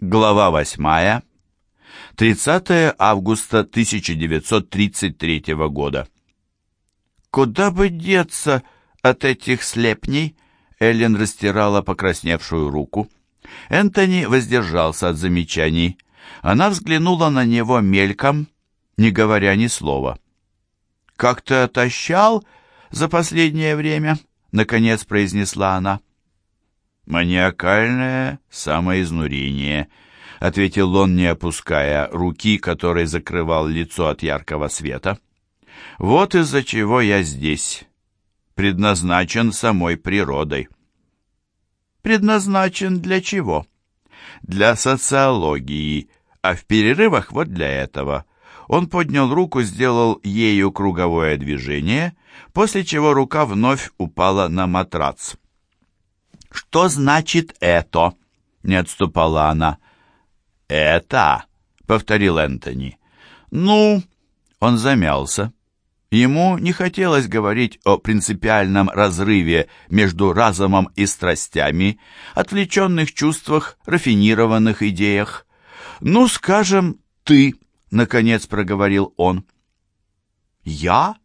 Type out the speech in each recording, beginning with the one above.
Глава 8. 30 августа 1933 года. «Куда бы деться от этих слепней?» Эллен растирала покрасневшую руку. Энтони воздержался от замечаний. Она взглянула на него мельком, не говоря ни слова. «Как ты отощал за последнее время?» — наконец произнесла она. «Маниакальное самоизнурение», — ответил он, не опуская руки, которой закрывал лицо от яркого света. «Вот из-за чего я здесь, предназначен самой природой». «Предназначен для чего?» «Для социологии, а в перерывах вот для этого». Он поднял руку, сделал ею круговое движение, после чего рука вновь упала на матрац. «Что значит это?» — не отступала она. «Это?» — повторил Энтони. «Ну...» — он замялся. Ему не хотелось говорить о принципиальном разрыве между разумом и страстями, отвлеченных чувствах, рафинированных идеях. «Ну, скажем, ты», — наконец проговорил он. «Я?»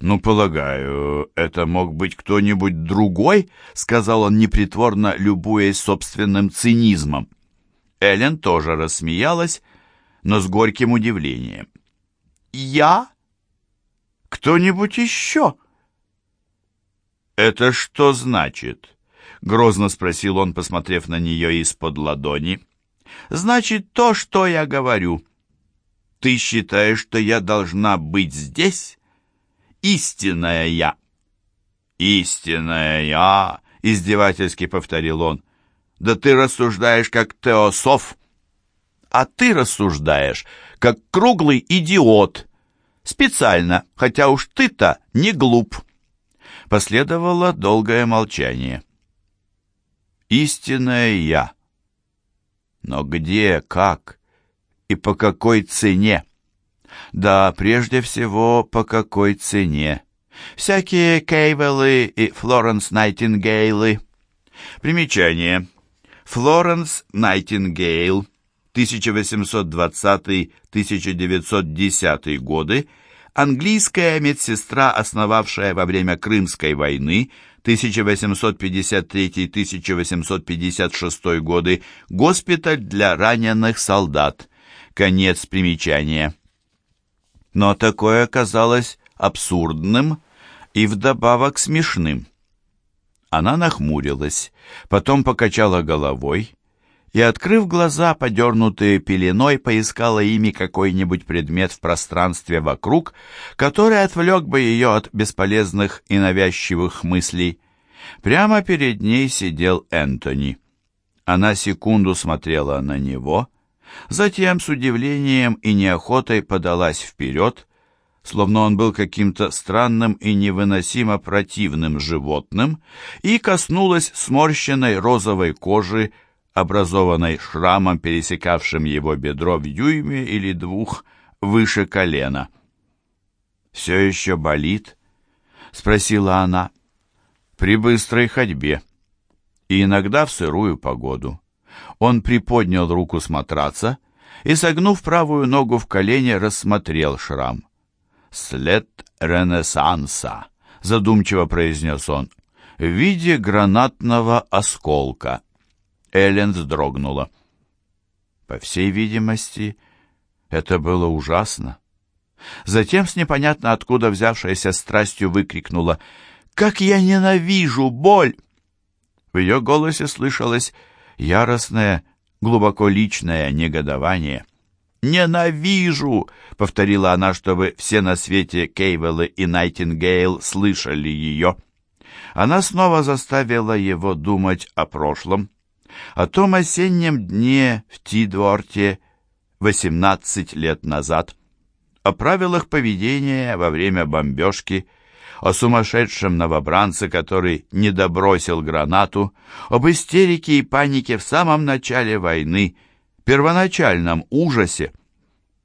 «Ну, полагаю, это мог быть кто-нибудь другой», — сказал он непритворно, любуясь собственным цинизмом. Эллен тоже рассмеялась, но с горьким удивлением. «Я? Кто-нибудь еще?» «Это что значит?» — грозно спросил он, посмотрев на нее из-под ладони. «Значит то, что я говорю. Ты считаешь, что я должна быть здесь?» Истинное я». «Истинное я», — издевательски повторил он. «Да ты рассуждаешь, как теософ». «А ты рассуждаешь, как круглый идиот. Специально, хотя уж ты-то не глуп». Последовало долгое молчание. «Истинное я». Но где, как и по какой цене? Да, прежде всего, по какой цене. Всякие Кейвеллы и Флоренс Найтингейлы. Примечание. Флоренс Найтингейл, 1820-1910 годы, английская медсестра, основавшая во время Крымской войны 1853-1856 годы госпиталь для раненых солдат. Конец примечания но такое казалось абсурдным и вдобавок смешным. Она нахмурилась, потом покачала головой и, открыв глаза, подернутые пеленой, поискала ими какой-нибудь предмет в пространстве вокруг, который отвлек бы ее от бесполезных и навязчивых мыслей. Прямо перед ней сидел Энтони. Она секунду смотрела на него, Затем с удивлением и неохотой подалась вперед, словно он был каким-то странным и невыносимо противным животным, и коснулась сморщенной розовой кожи, образованной шрамом, пересекавшим его бедро в дюйме или двух выше колена. «Все еще болит?» — спросила она. «При быстрой ходьбе и иногда в сырую погоду». Он приподнял руку с матраца и, согнув правую ногу в колене, рассмотрел шрам. «След Ренессанса», — задумчиво произнес он, — «в виде гранатного осколка». Эллен вздрогнула. По всей видимости, это было ужасно. Затем с непонятно откуда взявшейся страстью выкрикнула «Как я ненавижу боль!» В ее голосе слышалось яростное, глубоко личное негодование. «Ненавижу!» — повторила она, чтобы все на свете Кейвеллы и Найтингейл слышали ее. Она снова заставила его думать о прошлом, о том осеннем дне в Тидворте 18 лет назад, о правилах поведения во время бомбежки, о сумасшедшем новобранце, который не добросил гранату, об истерике и панике в самом начале войны, первоначальном ужасе.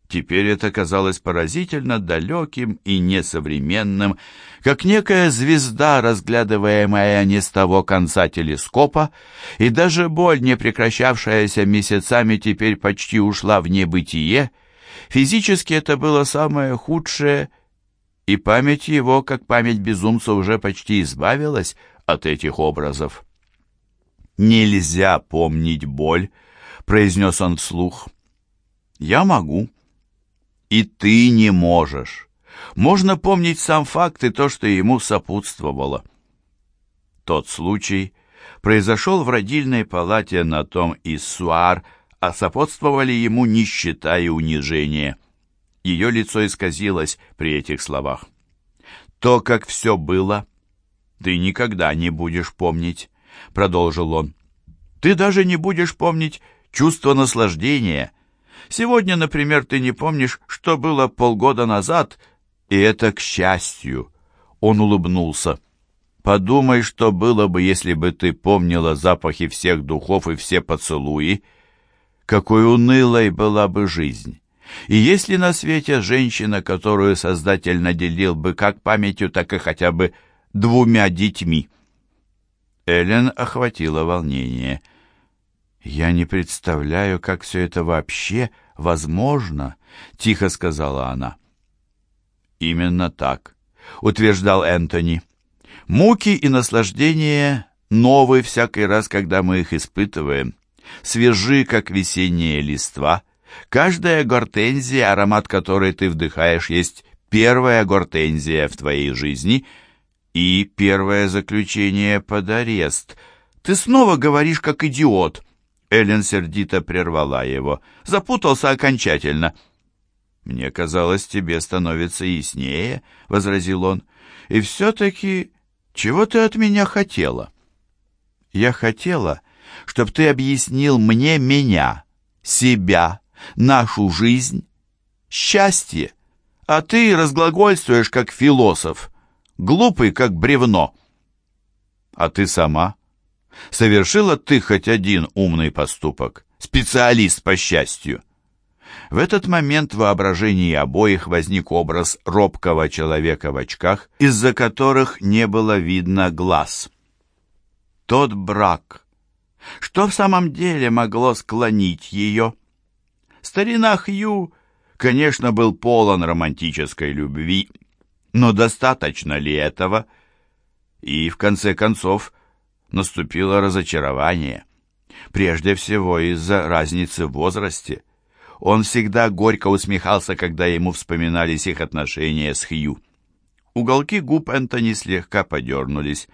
Теперь это казалось поразительно далеким и несовременным, как некая звезда, разглядываемая не с того конца телескопа, и даже боль, не прекращавшаяся месяцами, теперь почти ушла в небытие. Физически это было самое худшее, и память его, как память безумца, уже почти избавилась от этих образов. «Нельзя помнить боль», — произнес он вслух. «Я могу» и ты не можешь. Можно помнить сам факт и то, что ему сопутствовало. Тот случай произошел в родильной палате на том Иссуар, а сопутствовали ему нищета и унижение. Ее лицо исказилось при этих словах. «То, как все было, ты никогда не будешь помнить», — продолжил он. «Ты даже не будешь помнить чувство наслаждения» Сегодня, например, ты не помнишь, что было полгода назад, и это к счастью. Он улыбнулся. Подумай, что было бы, если бы ты помнила запахи всех духов и все поцелуи. Какой унылой была бы жизнь. И есть ли на свете женщина, которую Создатель наделил бы как памятью, так и хотя бы двумя детьми? Эллен охватило волнение — «Я не представляю, как все это вообще возможно», — тихо сказала она. «Именно так», — утверждал Энтони. «Муки и наслаждение новые всякий раз, когда мы их испытываем. Свежи, как весенние листва. Каждая гортензия, аромат которой ты вдыхаешь, есть первая гортензия в твоей жизни и первое заключение под арест. Ты снова говоришь, как идиот». Эллен сердито прервала его. «Запутался окончательно». «Мне казалось, тебе становится яснее», — возразил он. «И все-таки чего ты от меня хотела?» «Я хотела, чтобы ты объяснил мне меня, себя, нашу жизнь, счастье, а ты разглагольствуешь как философ, глупый как бревно». «А ты сама?» Совершила ты хоть один умный поступок? Специалист по счастью. В этот момент в воображении обоих возник образ робкого человека в очках, из-за которых не было видно глаз. Тот брак. Что в самом деле могло склонить ее? Старина Хью, конечно, был полон романтической любви, но достаточно ли этого? И, в конце концов, наступило разочарование. Прежде всего из-за разницы в возрасте. Он всегда горько усмехался, когда ему вспоминались их отношения с Хью. Уголки губ Энтони слегка подернулись.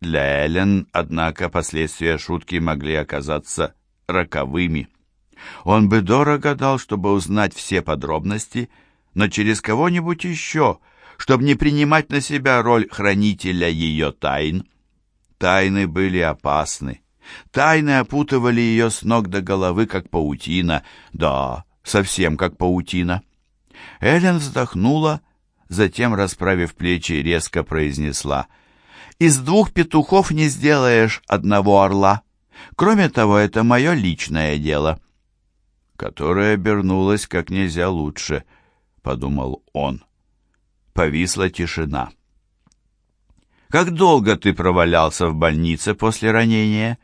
Для Эллен, однако, последствия шутки могли оказаться роковыми. Он бы дорого дал, чтобы узнать все подробности, но через кого-нибудь еще, чтобы не принимать на себя роль хранителя ее тайн. Тайны были опасны. Тайны опутывали ее с ног до головы, как паутина. Да, совсем как паутина. Эллен вздохнула, затем, расправив плечи, резко произнесла. «Из двух петухов не сделаешь одного орла. Кроме того, это мое личное дело». «Которое обернулось как нельзя лучше», — подумал он. Повисла тишина. Как долго ты провалялся в больнице после ранения?»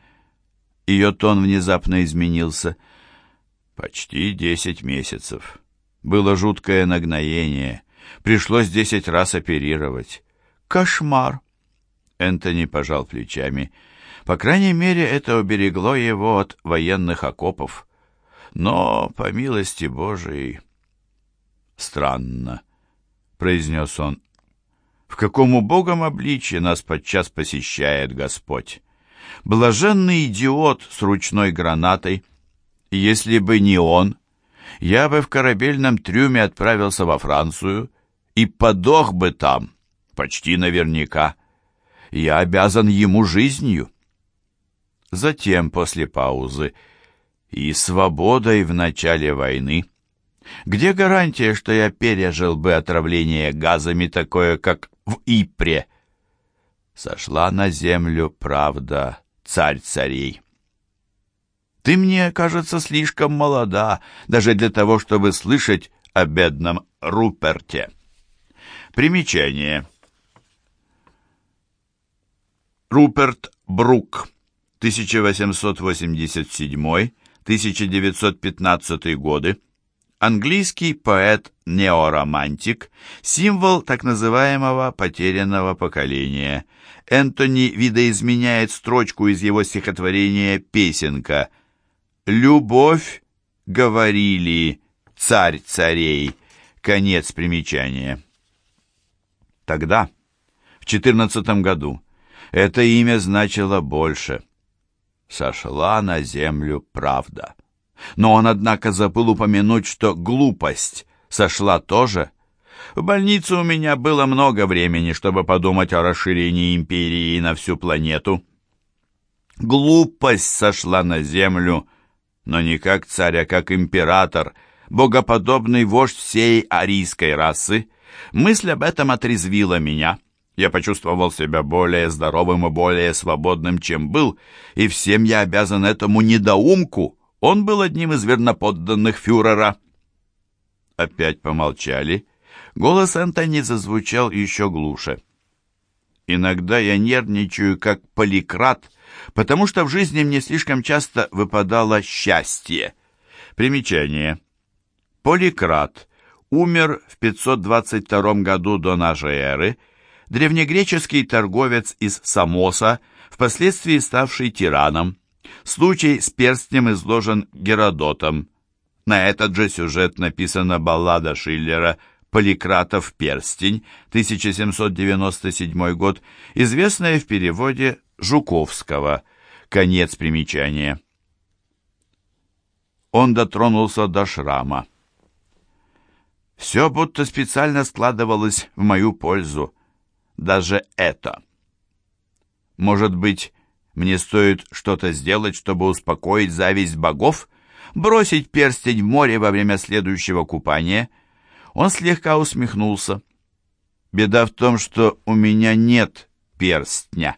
Ее тон внезапно изменился. «Почти десять месяцев. Было жуткое нагноение. Пришлось десять раз оперировать. Кошмар!» Энтони пожал плечами. По крайней мере, это уберегло его от военных окопов. Но, по милости Божией... «Странно», — произнес он в каком убогом обличье нас подчас посещает Господь. Блаженный идиот с ручной гранатой. Если бы не он, я бы в корабельном трюме отправился во Францию и подох бы там, почти наверняка. Я обязан ему жизнью. Затем, после паузы, и свободой в начале войны. Где гарантия, что я пережил бы отравление газами такое, как в Ипре. Сошла на землю правда, царь царей. Ты мне, кажется, слишком молода, даже для того, чтобы слышать о бедном Руперте. Примечание. Руперт Брук, 1887-1915 годы, английский поэт-неоромантик, символ так называемого потерянного поколения. Энтони видоизменяет строчку из его стихотворения «Песенка». «Любовь, говорили, царь царей». Конец примечания. Тогда, в четырнадцатом году, это имя значило больше. Сошла на землю правда. Но он, однако, забыл упомянуть, что глупость сошла тоже. В больнице у меня было много времени, чтобы подумать о расширении империи на всю планету. Глупость сошла на землю, но не как царь, а как император, богоподобный вождь всей арийской расы. Мысль об этом отрезвила меня. Я почувствовал себя более здоровым и более свободным, чем был, и всем я обязан этому недоумку. Он был одним из верноподданных фюрера. Опять помолчали. Голос Антони зазвучал еще глуше. Иногда я нервничаю, как поликрат, потому что в жизни мне слишком часто выпадало счастье. Примечание. Поликрат умер в 522 году до нашей эры, древнегреческий торговец из Самоса, впоследствии ставший тираном. Случай с перстнем изложен Геродотом. На этот же сюжет написана баллада Шиллера «Поликратов перстень» 1797 год, известная в переводе Жуковского. Конец примечания. Он дотронулся до шрама. Все будто специально складывалось в мою пользу. Даже это. Может быть, мне стоит что-то сделать, чтобы успокоить зависть богов? Бросить перстень в море во время следующего купания? Он слегка усмехнулся. Беда в том, что у меня нет перстня.